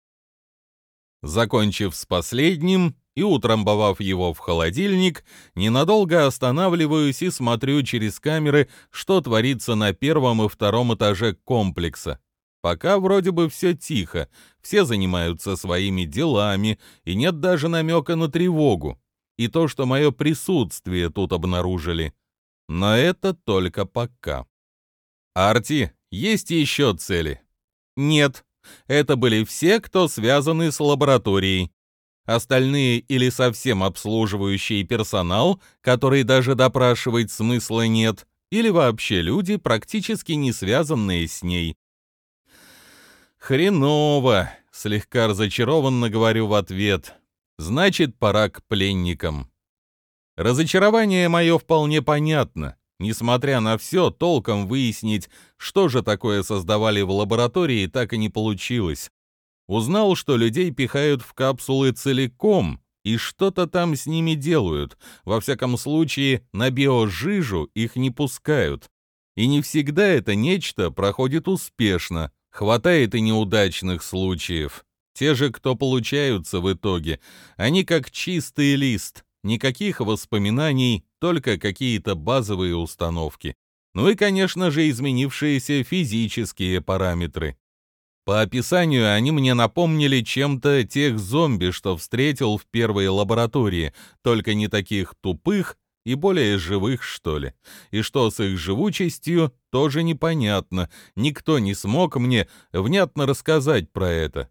Закончив с последним и утрамбовав его в холодильник, ненадолго останавливаюсь и смотрю через камеры, что творится на первом и втором этаже комплекса. Пока вроде бы все тихо, все занимаются своими делами, и нет даже намека на тревогу. И то, что мое присутствие тут обнаружили. Но это только пока. Арти, есть еще цели? Нет. Это были все, кто связаны с лабораторией. Остальные или совсем обслуживающий персонал, который даже допрашивать смысла нет, или вообще люди, практически не связанные с ней. «Хреново!» — слегка разочарованно говорю в ответ. «Значит, пора к пленникам». Разочарование мое вполне понятно. Несмотря на все, толком выяснить, что же такое создавали в лаборатории, так и не получилось. Узнал, что людей пихают в капсулы целиком, и что-то там с ними делают. Во всяком случае, на биожижу их не пускают. И не всегда это нечто проходит успешно. Хватает и неудачных случаев. Те же, кто получаются в итоге, они как чистый лист, никаких воспоминаний, только какие-то базовые установки. Ну и, конечно же, изменившиеся физические параметры. По описанию они мне напомнили чем-то тех зомби, что встретил в первой лаборатории, только не таких тупых и более живых, что ли. И что с их живучестью, тоже непонятно. Никто не смог мне внятно рассказать про это.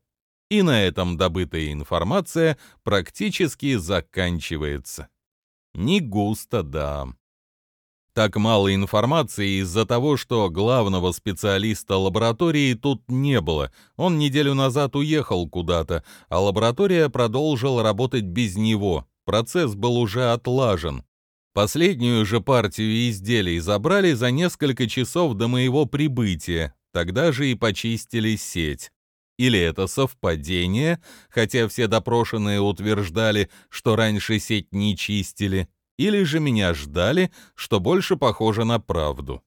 И на этом добытая информация практически заканчивается. Не густо, да. Так мало информации из-за того, что главного специалиста лаборатории тут не было. Он неделю назад уехал куда-то, а лаборатория продолжила работать без него. Процесс был уже отлажен. Последнюю же партию изделий забрали за несколько часов до моего прибытия, тогда же и почистили сеть. Или это совпадение, хотя все допрошенные утверждали, что раньше сеть не чистили, или же меня ждали, что больше похоже на правду.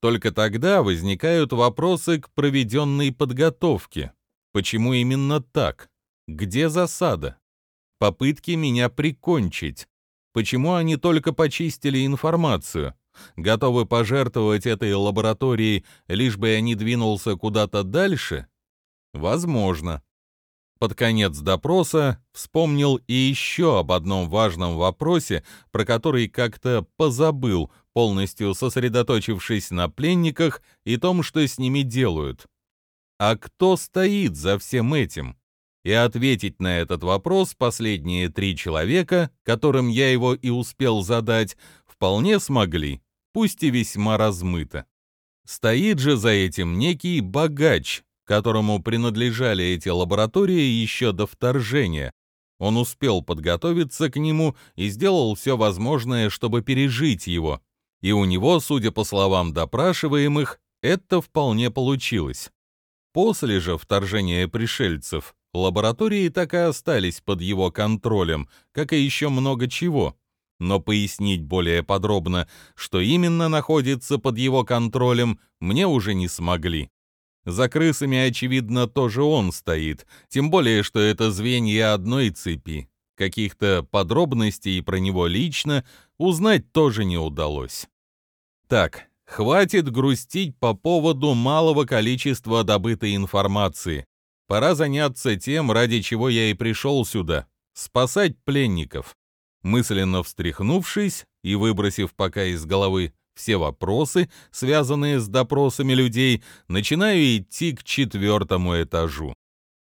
Только тогда возникают вопросы к проведенной подготовке. Почему именно так? Где засада? Попытки меня прикончить. Почему они только почистили информацию? Готовы пожертвовать этой лабораторией, лишь бы я не двинулся куда-то дальше? Возможно. Под конец допроса вспомнил и еще об одном важном вопросе, про который как-то позабыл, полностью сосредоточившись на пленниках и том, что с ними делают. А кто стоит за всем этим? И ответить на этот вопрос последние три человека, которым я его и успел задать, вполне смогли, пусть и весьма размыто. Стоит же за этим некий богач, которому принадлежали эти лаборатории еще до вторжения. Он успел подготовиться к нему и сделал все возможное, чтобы пережить его. И у него, судя по словам допрашиваемых, это вполне получилось. После же вторжения пришельцев Лаборатории так и остались под его контролем, как и еще много чего. Но пояснить более подробно, что именно находится под его контролем, мне уже не смогли. За крысами, очевидно, тоже он стоит, тем более, что это звенья одной цепи. Каких-то подробностей про него лично узнать тоже не удалось. Так, хватит грустить по поводу малого количества добытой информации. Пора заняться тем, ради чего я и пришел сюда — спасать пленников. Мысленно встряхнувшись и выбросив пока из головы все вопросы, связанные с допросами людей, начинаю идти к четвертому этажу.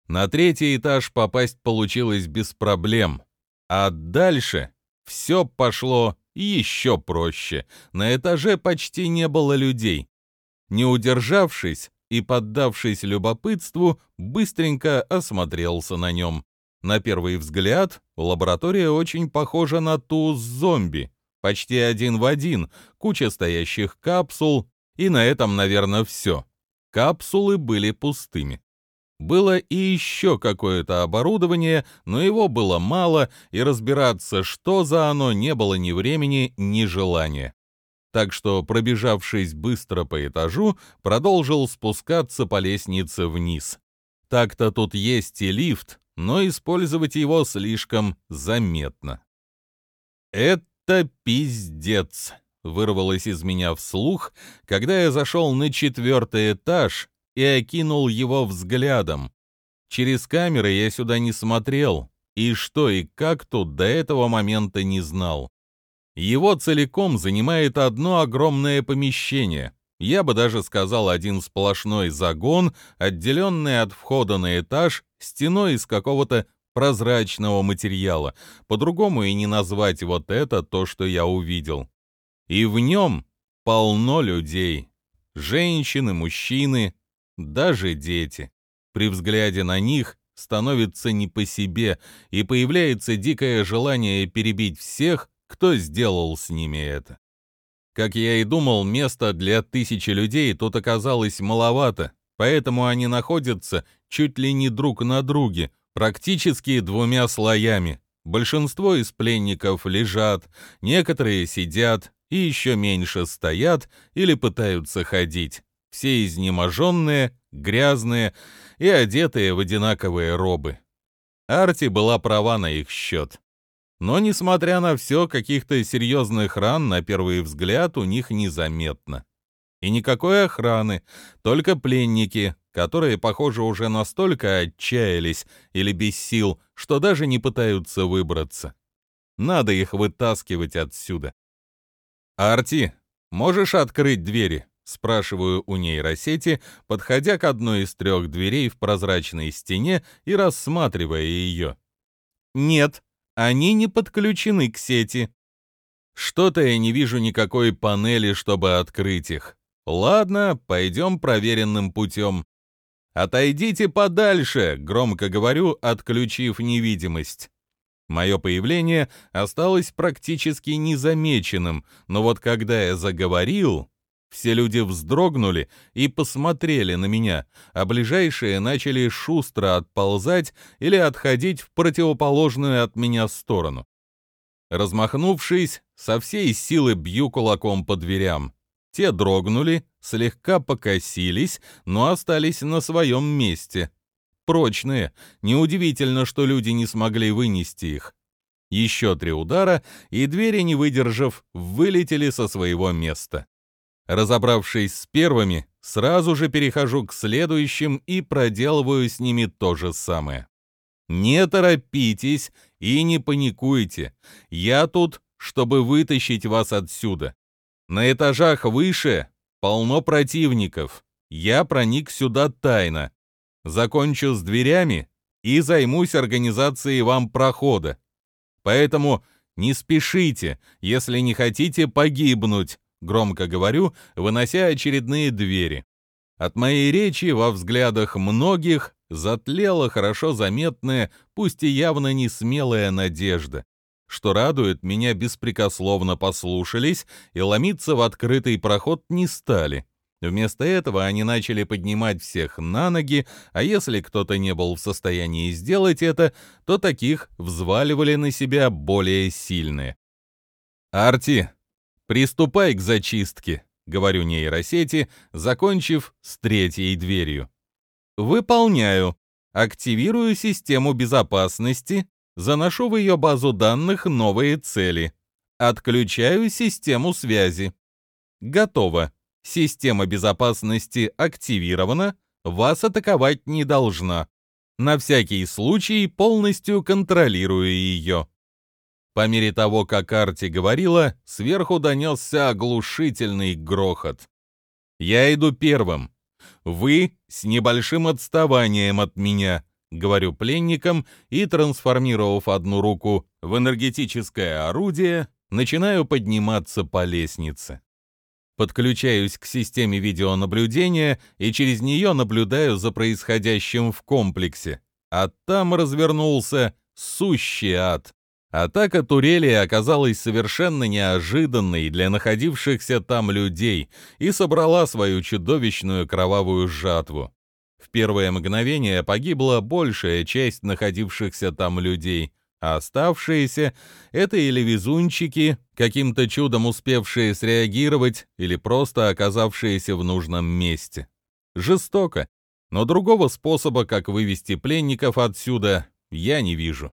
На третий этаж попасть получилось без проблем, а дальше все пошло еще проще. На этаже почти не было людей. Не удержавшись, и, поддавшись любопытству, быстренько осмотрелся на нем. На первый взгляд, лаборатория очень похожа на ту с зомби. Почти один в один, куча стоящих капсул, и на этом, наверное, все. Капсулы были пустыми. Было и еще какое-то оборудование, но его было мало, и разбираться, что за оно, не было ни времени, ни желания так что, пробежавшись быстро по этажу, продолжил спускаться по лестнице вниз. Так-то тут есть и лифт, но использовать его слишком заметно. «Это пиздец», — вырвалось из меня вслух, когда я зашел на четвертый этаж и окинул его взглядом. Через камеры я сюда не смотрел, и что и как тут до этого момента не знал. Его целиком занимает одно огромное помещение. Я бы даже сказал один сплошной загон, отделенный от входа на этаж стеной из какого-то прозрачного материала. По-другому и не назвать вот это то, что я увидел. И в нем полно людей. Женщины, мужчины, даже дети. При взгляде на них становится не по себе, и появляется дикое желание перебить всех, кто сделал с ними это. Как я и думал, места для тысячи людей тут оказалось маловато, поэтому они находятся чуть ли не друг на друге, практически двумя слоями. Большинство из пленников лежат, некоторые сидят и еще меньше стоят или пытаются ходить. Все изнеможенные, грязные и одетые в одинаковые робы. Арти была права на их счет. Но, несмотря на все, каких-то серьезных ран на первый взгляд у них незаметно. И никакой охраны, только пленники, которые, похоже, уже настолько отчаялись или без сил, что даже не пытаются выбраться. Надо их вытаскивать отсюда. «Арти, можешь открыть двери?» — спрашиваю у нейросети, подходя к одной из трех дверей в прозрачной стене и рассматривая ее. «Нет, они не подключены к сети». Что-то я не вижу никакой панели, чтобы открыть их. Ладно, пойдем проверенным путем. «Отойдите подальше!» — громко говорю, отключив невидимость. Мое появление осталось практически незамеченным, но вот когда я заговорил, все люди вздрогнули и посмотрели на меня, а ближайшие начали шустро отползать или отходить в противоположную от меня сторону. Размахнувшись, со всей силы бью кулаком по дверям. Те дрогнули, слегка покосились, но остались на своем месте. Прочные, неудивительно, что люди не смогли вынести их. Еще три удара, и двери, не выдержав, вылетели со своего места. Разобравшись с первыми, сразу же перехожу к следующим и проделываю с ними то же самое. Не торопитесь и не паникуйте. Я тут, чтобы вытащить вас отсюда. На этажах выше полно противников. Я проник сюда тайно. Закончу с дверями и займусь организацией вам прохода. Поэтому не спешите, если не хотите погибнуть. Громко говорю, вынося очередные двери. От моей речи во взглядах многих затлела хорошо заметная, пусть и явно не смелая надежда. Что радует, меня беспрекословно послушались и ломиться в открытый проход не стали. Вместо этого они начали поднимать всех на ноги, а если кто-то не был в состоянии сделать это, то таких взваливали на себя более сильные. «Арти, «Приступай к зачистке», — говорю нейросети, закончив с третьей дверью. «Выполняю. Активирую систему безопасности, заношу в ее базу данных новые цели. Отключаю систему связи. Готово. Система безопасности активирована, вас атаковать не должна. На всякий случай полностью контролирую ее. По мере того, как Арти говорила, сверху донесся оглушительный грохот. «Я иду первым. Вы с небольшим отставанием от меня», — говорю пленникам и, трансформировав одну руку в энергетическое орудие, начинаю подниматься по лестнице. Подключаюсь к системе видеонаблюдения и через нее наблюдаю за происходящим в комплексе. А там развернулся сущий ад. Атака турели оказалась совершенно неожиданной для находившихся там людей и собрала свою чудовищную кровавую жатву. В первое мгновение погибла большая часть находившихся там людей, а оставшиеся — это или везунчики, каким-то чудом успевшие среагировать, или просто оказавшиеся в нужном месте. Жестоко, но другого способа, как вывести пленников отсюда, я не вижу.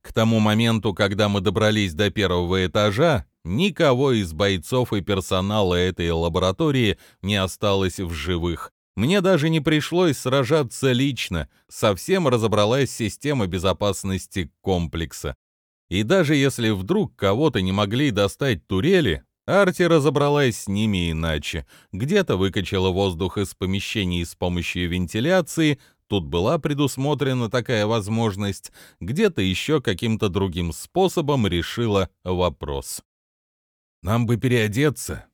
К тому моменту, когда мы добрались до первого этажа, никого из бойцов и персонала этой лаборатории не осталось в живых. Мне даже не пришлось сражаться лично, совсем разобралась система безопасности комплекса. И даже если вдруг кого-то не могли достать турели, Арти разобралась с ними иначе. Где-то выкачала воздух из помещений с помощью вентиляции, тут была предусмотрена такая возможность, где-то еще каким-то другим способом решила вопрос. «Нам бы переодеться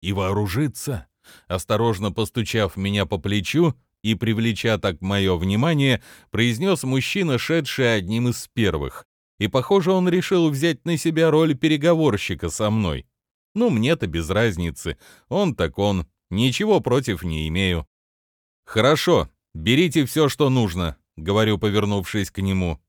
и вооружиться», осторожно постучав меня по плечу и привлеча так мое внимание, произнес мужчина, шедший одним из первых. И, похоже, он решил взять на себя роль переговорщика со мной. Ну, мне-то без разницы. Он так он. Ничего против не имею. Хорошо, берите все, что нужно, говорю, повернувшись к нему.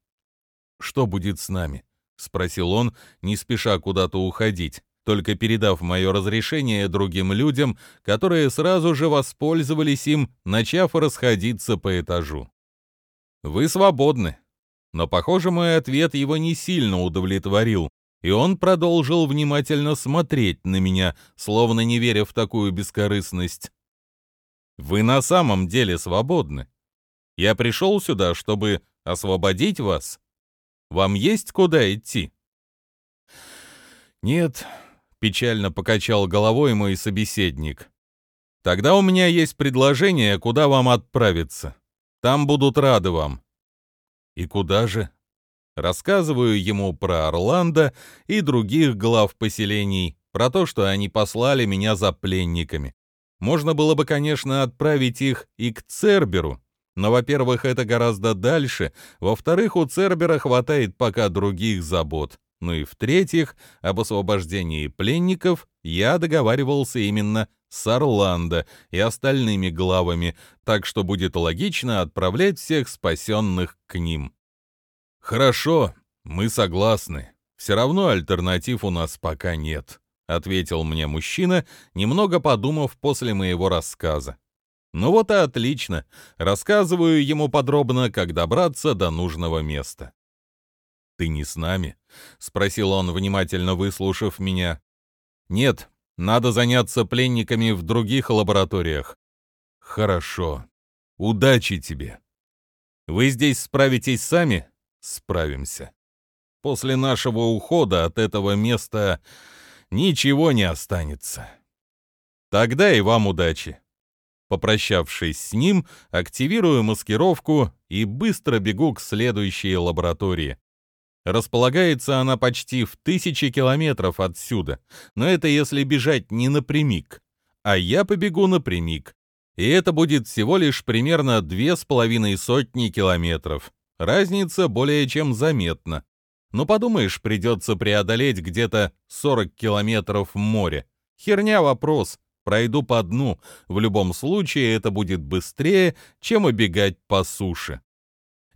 Что будет с нами? спросил он, не спеша куда-то уходить, только передав мое разрешение другим людям, которые сразу же воспользовались им, начав расходиться по этажу. Вы свободны. Но, похоже, мой ответ его не сильно удовлетворил, и он продолжил внимательно смотреть на меня, словно не веря в такую бескорыстность. «Вы на самом деле свободны. Я пришел сюда, чтобы освободить вас. Вам есть куда идти?» «Нет», — печально покачал головой мой собеседник. «Тогда у меня есть предложение, куда вам отправиться. Там будут рады вам». «И куда же?» Рассказываю ему про Орландо и других глав поселений, про то, что они послали меня за пленниками. Можно было бы, конечно, отправить их и к Церберу, но, во-первых, это гораздо дальше, во-вторых, у Цербера хватает пока других забот. Ну и в-третьих, об освобождении пленников я договаривался именно с Орландо и остальными главами, так что будет логично отправлять всех спасенных к ним. «Хорошо, мы согласны. Все равно альтернатив у нас пока нет», — ответил мне мужчина, немного подумав после моего рассказа. «Ну вот и отлично. Рассказываю ему подробно, как добраться до нужного места». «Ты не с нами?» — спросил он, внимательно выслушав меня. «Нет, надо заняться пленниками в других лабораториях». «Хорошо. Удачи тебе». «Вы здесь справитесь сами?» справимся. После нашего ухода от этого места ничего не останется. Тогда и вам удачи. Попрощавшись с ним, активирую маскировку и быстро бегу к следующей лаборатории. Располагается она почти в тысячи километров отсюда, но это если бежать не напрямик, а я побегу напрямик, и это будет всего лишь примерно две с половиной сотни километров. Разница более чем заметна. Но подумаешь, придется преодолеть где-то 40 километров море. Херня вопрос. Пройду по дну. В любом случае это будет быстрее, чем убегать по суше.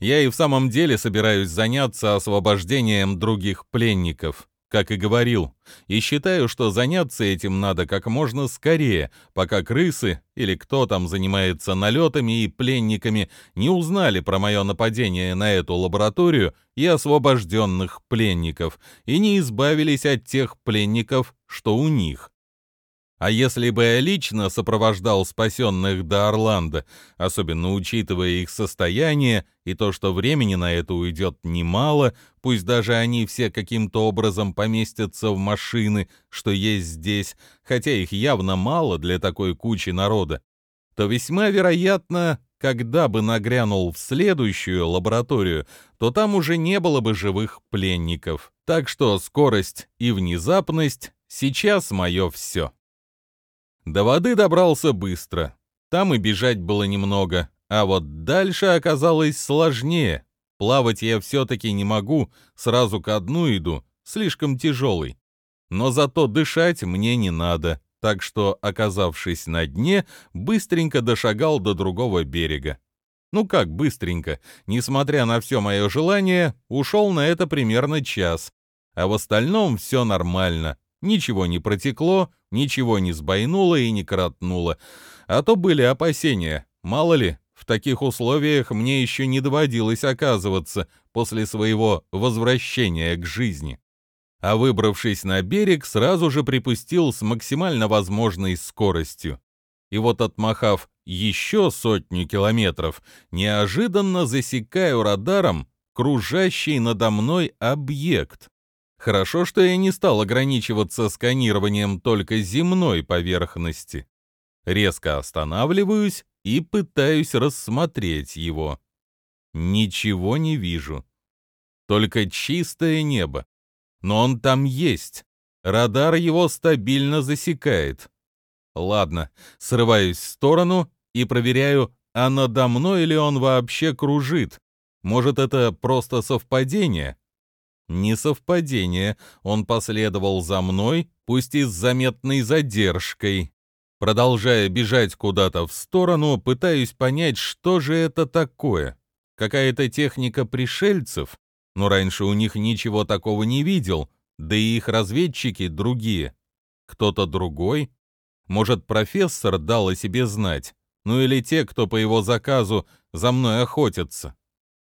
Я и в самом деле собираюсь заняться освобождением других пленников как и говорил, и считаю, что заняться этим надо как можно скорее, пока крысы или кто там занимается налетами и пленниками не узнали про мое нападение на эту лабораторию и освобожденных пленников, и не избавились от тех пленников, что у них. А если бы я лично сопровождал спасенных до Орландо, особенно учитывая их состояние и то, что времени на это уйдет немало, пусть даже они все каким-то образом поместятся в машины, что есть здесь, хотя их явно мало для такой кучи народа, то весьма вероятно, когда бы нагрянул в следующую лабораторию, то там уже не было бы живых пленников. Так что скорость и внезапность сейчас мое все. До воды добрался быстро. Там и бежать было немного, а вот дальше оказалось сложнее. Плавать я все-таки не могу, сразу ко дну иду, слишком тяжелый. Но зато дышать мне не надо, так что, оказавшись на дне, быстренько дошагал до другого берега. Ну как быстренько, несмотря на все мое желание, ушел на это примерно час. А в остальном все нормально. Ничего не протекло, ничего не сбойнуло и не коротнуло. А то были опасения. Мало ли, В таких условиях мне еще не доводилось оказываться после своего возвращения к жизни. А выбравшись на берег, сразу же припустил с максимально возможной скоростью. И вот отмахав еще сотню километров, неожиданно засекаю радаром кружащий надо мной объект. Хорошо, что я не стал ограничиваться сканированием только земной поверхности. Резко останавливаюсь и пытаюсь рассмотреть его. Ничего не вижу. Только чистое небо. Но он там есть. Радар его стабильно засекает. Ладно, срываюсь в сторону и проверяю, а надо мной ли он вообще кружит. Может, это просто совпадение? Не совпадение. Он последовал за мной, пусть и с заметной задержкой. Продолжая бежать куда-то в сторону, пытаюсь понять, что же это такое. Какая-то техника пришельцев? Но раньше у них ничего такого не видел, да и их разведчики другие. Кто-то другой? Может, профессор дал о себе знать? Ну или те, кто по его заказу за мной охотятся?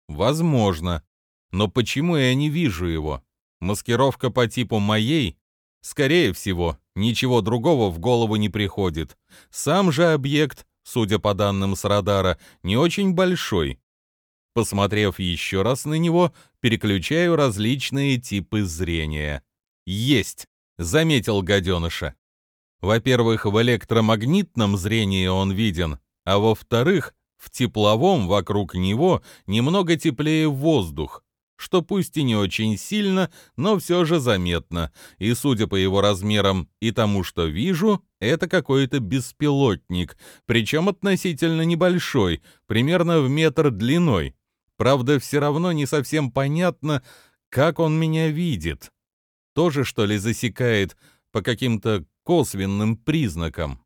Возможно. Но почему я не вижу его? Маскировка по типу моей? Скорее всего, Ничего другого в голову не приходит. Сам же объект, судя по данным с радара, не очень большой. Посмотрев еще раз на него, переключаю различные типы зрения. Есть! Заметил гаденыша. Во-первых, в электромагнитном зрении он виден, а во-вторых, в тепловом вокруг него немного теплее воздух, что пусть и не очень сильно, но все же заметно, и, судя по его размерам и тому, что вижу, это какой-то беспилотник, причем относительно небольшой, примерно в метр длиной. Правда, все равно не совсем понятно, как он меня видит. Тоже, что ли, засекает по каким-то косвенным признакам.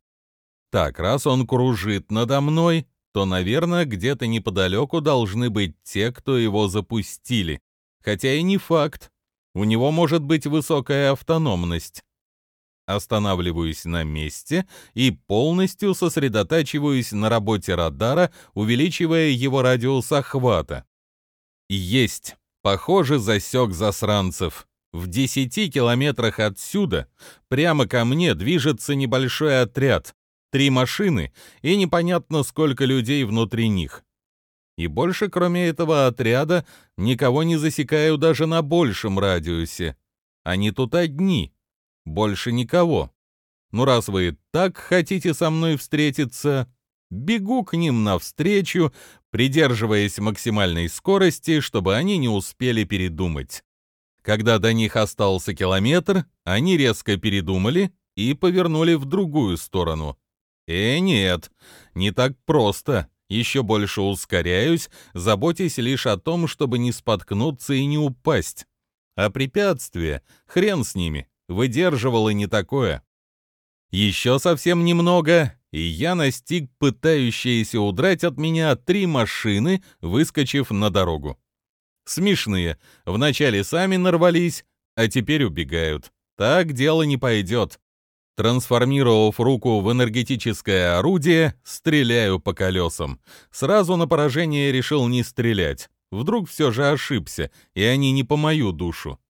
Так, раз он кружит надо мной, то, наверное, где-то неподалеку должны быть те, кто его запустили. Хотя и не факт. У него может быть высокая автономность. Останавливаюсь на месте и полностью сосредотачиваюсь на работе радара, увеличивая его радиус охвата. Есть. Похоже, засек засранцев. В десяти километрах отсюда прямо ко мне движется небольшой отряд три машины и непонятно сколько людей внутри них. И больше, кроме этого отряда, никого не засекаю даже на большем радиусе. Они тут одни, больше никого. Ну, раз вы так хотите со мной встретиться, бегу к ним навстречу, придерживаясь максимальной скорости, чтобы они не успели передумать. Когда до них остался километр, они резко передумали и повернули в другую сторону. Э, нет, не так просто. Еще больше ускоряюсь, заботясь лишь о том, чтобы не споткнуться и не упасть. А препятствия, хрен с ними, выдерживало не такое. Еще совсем немного, и я настиг пытающиеся удрать от меня три машины, выскочив на дорогу. Смешные, вначале сами нарвались, а теперь убегают. Так дело не пойдет. Трансформировав руку в энергетическое орудие, стреляю по колесам. Сразу на поражение решил не стрелять. Вдруг все же ошибся, и они не по мою душу.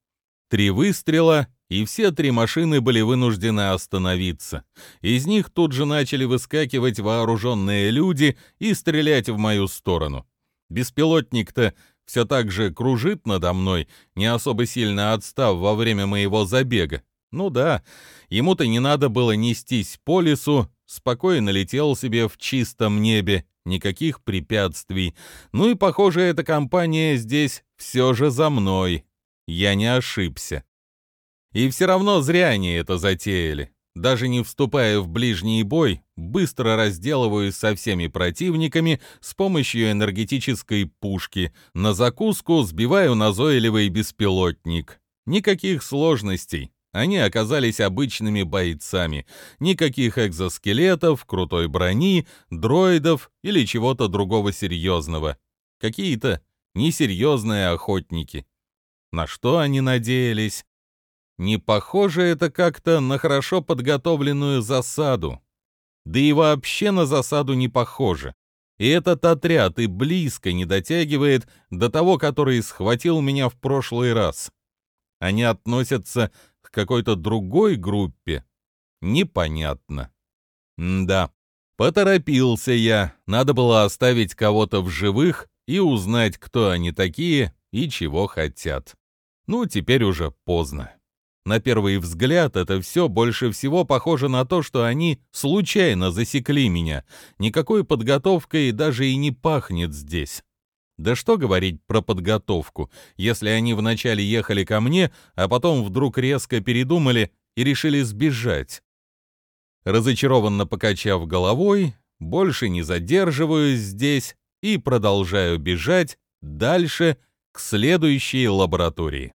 Три выстрела, и все три машины были вынуждены остановиться. Из них тут же начали выскакивать вооруженные люди и стрелять в мою сторону. Беспилотник-то все так же кружит надо мной, не особо сильно отстав во время моего забега. Ну да, ему-то не надо было нестись по лесу, спокойно летел себе в чистом небе, никаких препятствий. Ну и, похоже, эта компания здесь все же за мной. Я не ошибся. И все равно зря они это затеяли. Даже не вступая в ближний бой, быстро разделываюсь со всеми противниками с помощью энергетической пушки. На закуску сбиваю назойливый беспилотник. Никаких сложностей. Они оказались обычными бойцами. Никаких экзоскелетов, крутой брони, дроидов или чего-то другого серьезного. Какие-то несерьезные охотники. На что они надеялись? Не похоже это как-то на хорошо подготовленную засаду. Да и вообще на засаду не похоже. И этот отряд и близко не дотягивает до того, который схватил меня в прошлый раз. Они относятся какой-то другой группе? Непонятно. М да, поторопился я. Надо было оставить кого-то в живых и узнать, кто они такие и чего хотят. Ну, теперь уже поздно. На первый взгляд это все больше всего похоже на то, что они случайно засекли меня. Никакой подготовкой даже и не пахнет здесь. Да что говорить про подготовку, если они вначале ехали ко мне, а потом вдруг резко передумали и решили сбежать. Разочарованно покачав головой, больше не задерживаюсь здесь и продолжаю бежать дальше к следующей лаборатории.